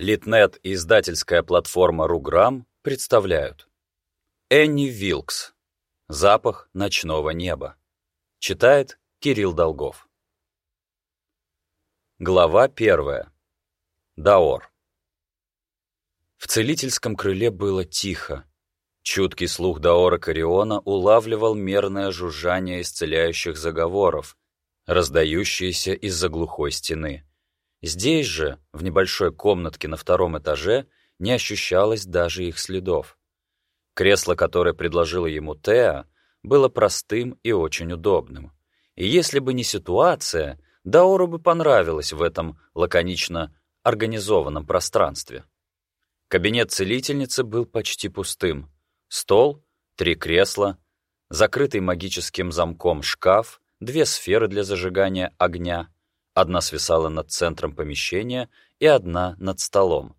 Литнет и издательская платформа Руграм представляют. Энни Вилкс. «Запах ночного неба» Читает Кирилл Долгов. Глава первая. Даор. В целительском крыле было тихо. Чуткий слух Даора Кариона улавливал мерное жужжание исцеляющих заговоров, раздающиеся из-за глухой стены. Здесь же, в небольшой комнатке на втором этаже, не ощущалось даже их следов. Кресло, которое предложила ему Теа, было простым и очень удобным. И если бы не ситуация, Даору бы понравилось в этом лаконично организованном пространстве. Кабинет целительницы был почти пустым. Стол, три кресла, закрытый магическим замком шкаф, две сферы для зажигания огня — Одна свисала над центром помещения и одна над столом.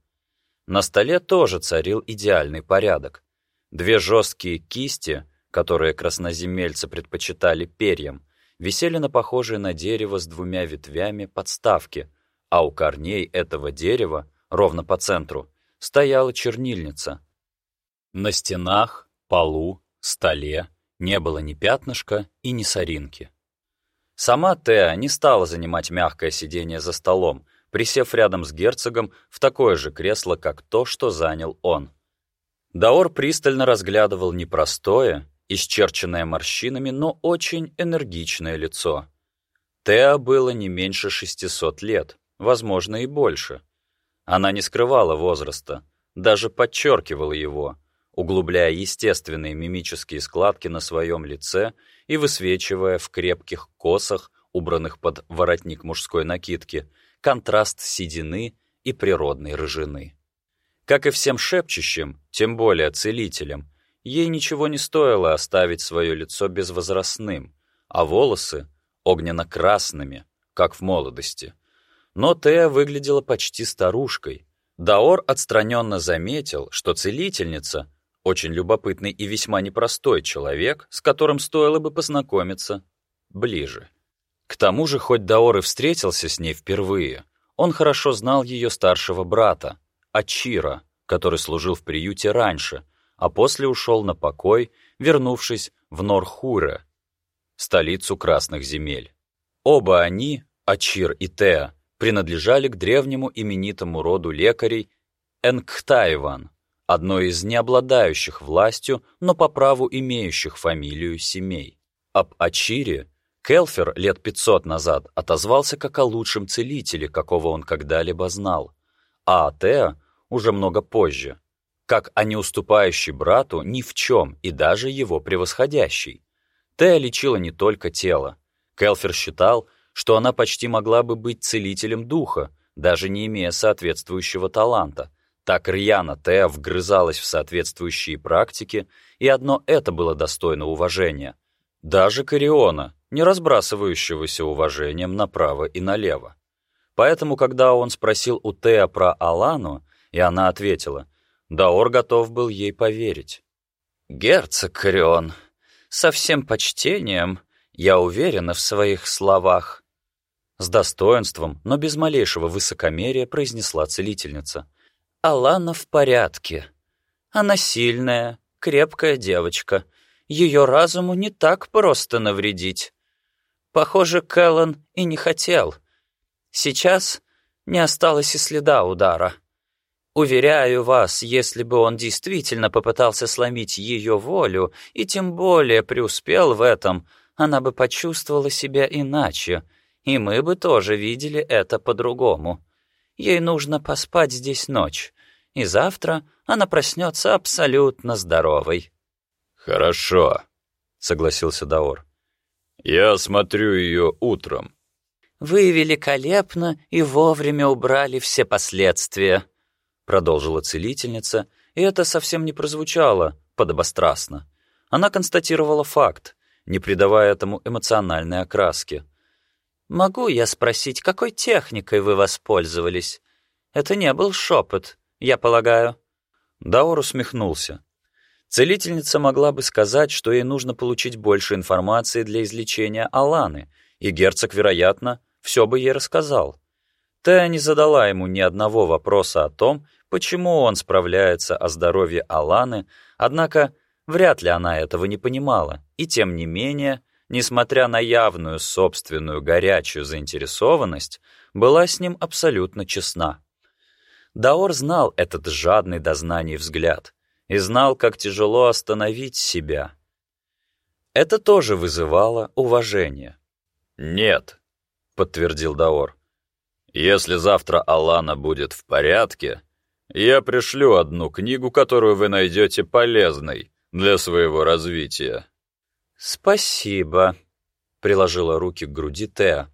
На столе тоже царил идеальный порядок. Две жесткие кисти, которые красноземельцы предпочитали перьям, висели на похожей на дерево с двумя ветвями подставки, а у корней этого дерева, ровно по центру, стояла чернильница. На стенах, полу, столе не было ни пятнышка и ни соринки. Сама Теа не стала занимать мягкое сиденье за столом, присев рядом с герцогом в такое же кресло, как то, что занял он. Даор пристально разглядывал непростое, исчерченное морщинами, но очень энергичное лицо. Теа было не меньше 600 лет, возможно, и больше. Она не скрывала возраста, даже подчеркивала его, углубляя естественные мимические складки на своем лице и высвечивая в крепких косах, убранных под воротник мужской накидки, контраст седины и природной рыжины. Как и всем шепчущим, тем более целителям, ей ничего не стоило оставить свое лицо безвозрастным, а волосы — огненно-красными, как в молодости. Но Тея выглядела почти старушкой. Даор отстраненно заметил, что целительница очень любопытный и весьма непростой человек, с которым стоило бы познакомиться ближе. К тому же, хоть Даор и встретился с ней впервые, он хорошо знал ее старшего брата, Ачира, который служил в приюте раньше, а после ушел на покой, вернувшись в Норхуре, столицу Красных земель. Оба они, Ачир и Теа, принадлежали к древнему именитому роду лекарей Энктаеван, одной из не обладающих властью, но по праву имеющих фамилию семей. Об Ачире Келфер лет 500 назад отозвался как о лучшем целителе, какого он когда-либо знал, а Атеа уже много позже, как о не уступающей брату ни в чем и даже его превосходящей. Теа лечила не только тело. Келфер считал, что она почти могла бы быть целителем духа, даже не имея соответствующего таланта, так рьяно Теа вгрызалась в соответствующие практики, и одно это было достойно уважения. Даже Кориона, не разбрасывающегося уважением направо и налево. Поэтому, когда он спросил у Теа про Алану, и она ответила, Даор готов был ей поверить. «Герцог Корион, со всем почтением, я уверена в своих словах». С достоинством, но без малейшего высокомерия произнесла целительница — Алана в порядке. Она сильная, крепкая девочка. Ее разуму не так просто навредить. Похоже, Кэллен и не хотел. Сейчас не осталось и следа удара. Уверяю вас, если бы он действительно попытался сломить ее волю, и тем более преуспел в этом, она бы почувствовала себя иначе, и мы бы тоже видели это по-другому. Ей нужно поспать здесь ночь, и завтра она проснется абсолютно здоровой». «Хорошо», — согласился Даор. «Я осмотрю ее утром». «Вы великолепно и вовремя убрали все последствия», — продолжила целительница, и это совсем не прозвучало подобострастно. Она констатировала факт, не придавая этому эмоциональной окраски. «Могу я спросить, какой техникой вы воспользовались? Это не был шепот, я полагаю». Даур усмехнулся. Целительница могла бы сказать, что ей нужно получить больше информации для излечения Аланы, и герцог, вероятно, все бы ей рассказал. Тея не задала ему ни одного вопроса о том, почему он справляется о здоровье Аланы, однако вряд ли она этого не понимала, и тем не менее, несмотря на явную собственную горячую заинтересованность, была с ним абсолютно честна. Даор знал этот жадный до знаний взгляд и знал, как тяжело остановить себя. Это тоже вызывало уважение. «Нет», — подтвердил Даор. «Если завтра Алана будет в порядке, я пришлю одну книгу, которую вы найдете полезной для своего развития». «Спасибо», — приложила руки к груди Теа.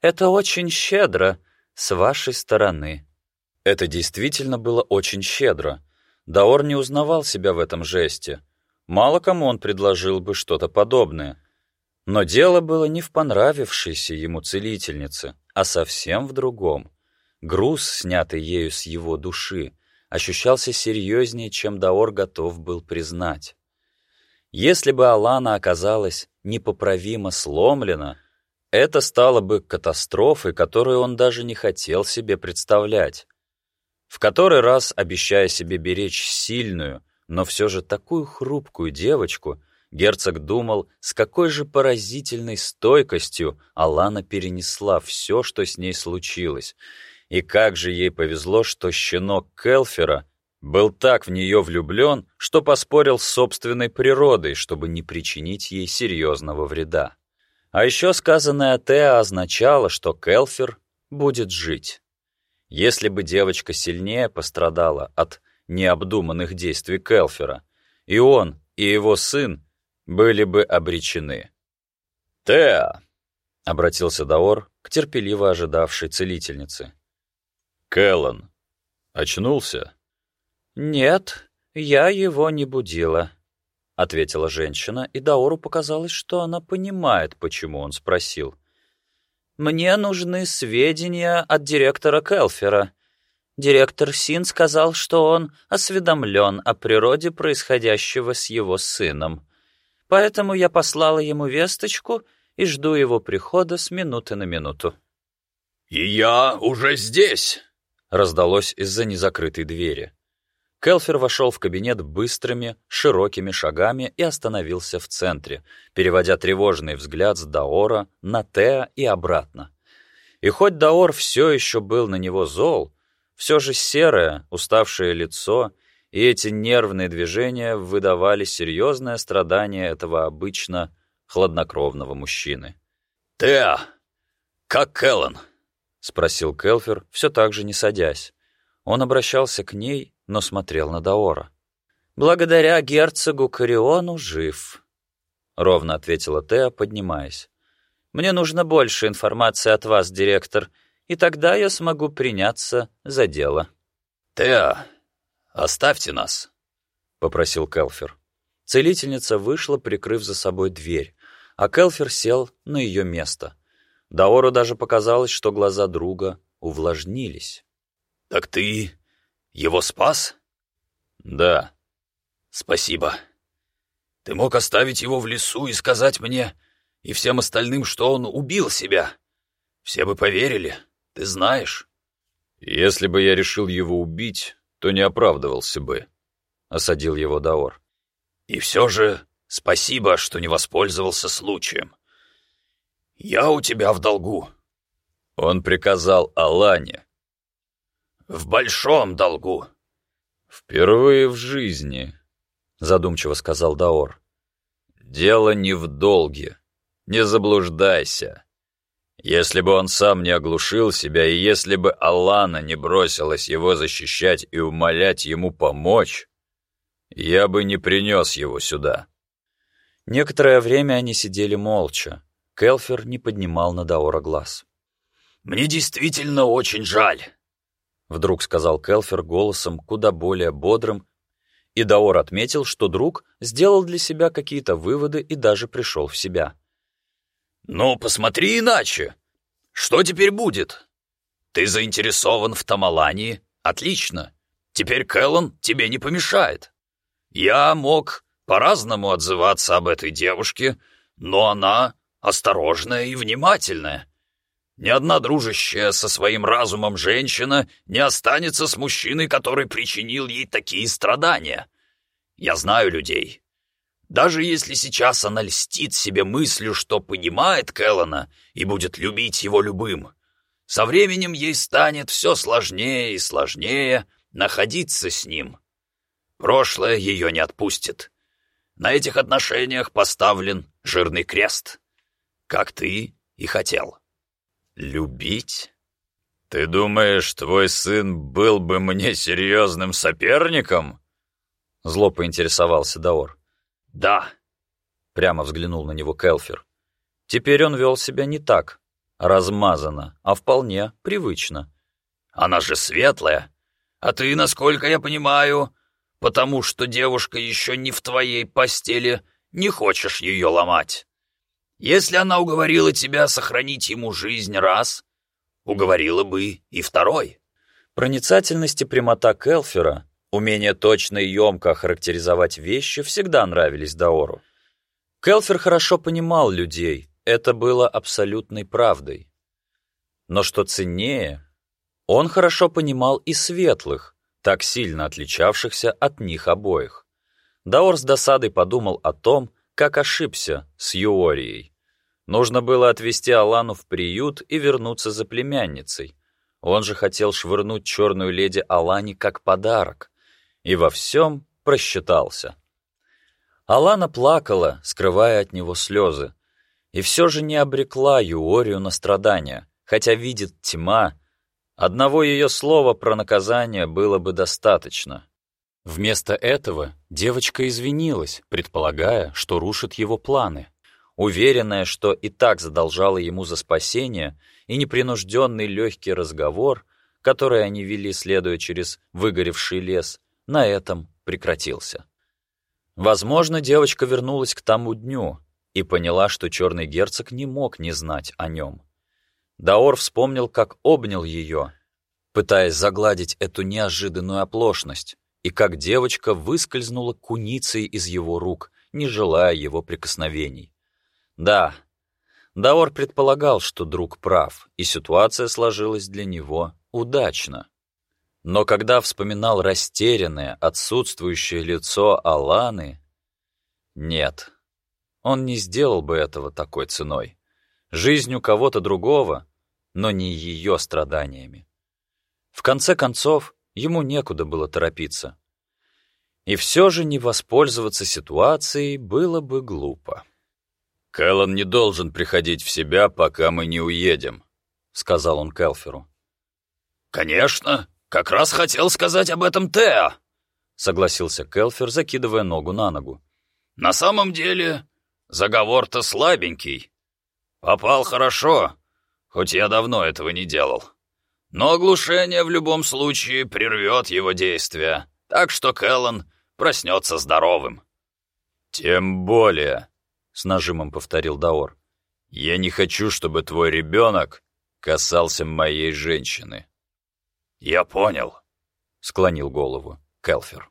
«Это очень щедро с вашей стороны». Это действительно было очень щедро. Даор не узнавал себя в этом жесте. Мало кому он предложил бы что-то подобное. Но дело было не в понравившейся ему целительнице, а совсем в другом. Груз, снятый ею с его души, ощущался серьезнее, чем Даор готов был признать. Если бы Алана оказалась непоправимо сломлена, это стало бы катастрофой, которую он даже не хотел себе представлять. В который раз, обещая себе беречь сильную, но все же такую хрупкую девочку, герцог думал, с какой же поразительной стойкостью Алана перенесла все, что с ней случилось, и как же ей повезло, что щенок Келфера был так в нее влюблен, что поспорил с собственной природой, чтобы не причинить ей серьезного вреда. А еще сказанное Теа означало, что Келфер будет жить. Если бы девочка сильнее пострадала от необдуманных действий Келфера, и он, и его сын были бы обречены. «Теа!» — обратился Даор к терпеливо ожидавшей целительнице. «Кэллан, очнулся?» «Нет, я его не будила», — ответила женщина, и Даору показалось, что она понимает, почему он спросил. «Мне нужны сведения от директора Келфера. Директор Син сказал, что он осведомлен о природе происходящего с его сыном. Поэтому я послала ему весточку и жду его прихода с минуты на минуту». «И я уже здесь!» раздалось из-за незакрытой двери. Келфер вошел в кабинет быстрыми, широкими шагами и остановился в центре, переводя тревожный взгляд с Даора на Теа и обратно. И хоть Даор все еще был на него зол, все же серое, уставшее лицо и эти нервные движения выдавали серьезное страдание этого обычно хладнокровного мужчины. «Теа, как Кэллан?» — спросил Келфер, все так же не садясь. Он обращался к ней, но смотрел на Даора. «Благодаря герцогу Кариону жив», — ровно ответила Теа, поднимаясь. «Мне нужно больше информации от вас, директор, и тогда я смогу приняться за дело». «Теа, оставьте нас», — попросил Келфер. Целительница вышла, прикрыв за собой дверь, а Келфер сел на ее место. Даору даже показалось, что глаза друга увлажнились. «Так ты его спас?» «Да». «Спасибо. Ты мог оставить его в лесу и сказать мне и всем остальным, что он убил себя. Все бы поверили, ты знаешь». «Если бы я решил его убить, то не оправдывался бы», — осадил его Даор. «И все же спасибо, что не воспользовался случаем. «Я у тебя в долгу». Он приказал Алане. «В большом долгу». «Впервые в жизни», — задумчиво сказал Даор. «Дело не в долге. Не заблуждайся. Если бы он сам не оглушил себя, и если бы Алана не бросилась его защищать и умолять ему помочь, я бы не принес его сюда». Некоторое время они сидели молча. Келфер не поднимал на Даора глаз. «Мне действительно очень жаль», — вдруг сказал Келфер голосом куда более бодрым, и Даор отметил, что друг сделал для себя какие-то выводы и даже пришел в себя. «Ну, посмотри иначе. Что теперь будет? Ты заинтересован в Тамалании? Отлично. Теперь Кэллон тебе не помешает. Я мог по-разному отзываться об этой девушке, но она осторожная и внимательная. Ни одна дружащая со своим разумом женщина не останется с мужчиной, который причинил ей такие страдания. Я знаю людей. Даже если сейчас она льстит себе мыслью, что понимает Кэллона и будет любить его любым, со временем ей станет все сложнее и сложнее находиться с ним. Прошлое ее не отпустит. На этих отношениях поставлен жирный крест, как ты и хотел. Любить? Ты думаешь, твой сын был бы мне серьезным соперником? Зло поинтересовался Даор. Да. Прямо взглянул на него Келфер. Теперь он вел себя не так, размазанно, а вполне привычно. Она же светлая. А ты, насколько я понимаю, потому что девушка еще не в твоей постели, не хочешь ее ломать. Если она уговорила тебя сохранить ему жизнь раз, уговорила бы и второй. Проницательность и прямота Келфера, умение точно и емко охарактеризовать вещи всегда нравились Даору. Келфер хорошо понимал людей, это было абсолютной правдой. Но что ценнее, он хорошо понимал и светлых, так сильно отличавшихся от них обоих. Даор с досадой подумал о том, как ошибся с Юорией. Нужно было отвезти Алану в приют и вернуться за племянницей. Он же хотел швырнуть черную леди Алане как подарок. И во всем просчитался. Алана плакала, скрывая от него слезы. И все же не обрекла Юорию на страдания, хотя видит тьма, Одного ее слова про наказание было бы достаточно. Вместо этого девочка извинилась, предполагая, что рушит его планы. Уверенная, что и так задолжала ему за спасение, и непринужденный легкий разговор, который они вели, следуя через выгоревший лес, на этом прекратился. Возможно, девочка вернулась к тому дню и поняла, что черный герцог не мог не знать о нем. Даор вспомнил, как обнял ее, пытаясь загладить эту неожиданную оплошность, и как девочка выскользнула куницей из его рук, не желая его прикосновений. Да, Даор предполагал, что друг прав, и ситуация сложилась для него удачно. Но когда вспоминал растерянное, отсутствующее лицо Аланы, нет, он не сделал бы этого такой ценой. Жизнью кого-то другого но не ее страданиями. В конце концов, ему некуда было торопиться. И все же не воспользоваться ситуацией было бы глупо. «Кэллон не должен приходить в себя, пока мы не уедем», — сказал он Келферу. «Конечно, как раз хотел сказать об этом Тео», — согласился Келфер, закидывая ногу на ногу. «На самом деле, заговор-то слабенький. Попал хорошо, хоть я давно этого не делал. Но оглушение в любом случае прервет его действия, так что Кэллон проснется здоровым». «Тем более», — с нажимом повторил Даор, «я не хочу, чтобы твой ребенок касался моей женщины». «Я понял», — склонил голову Келфер.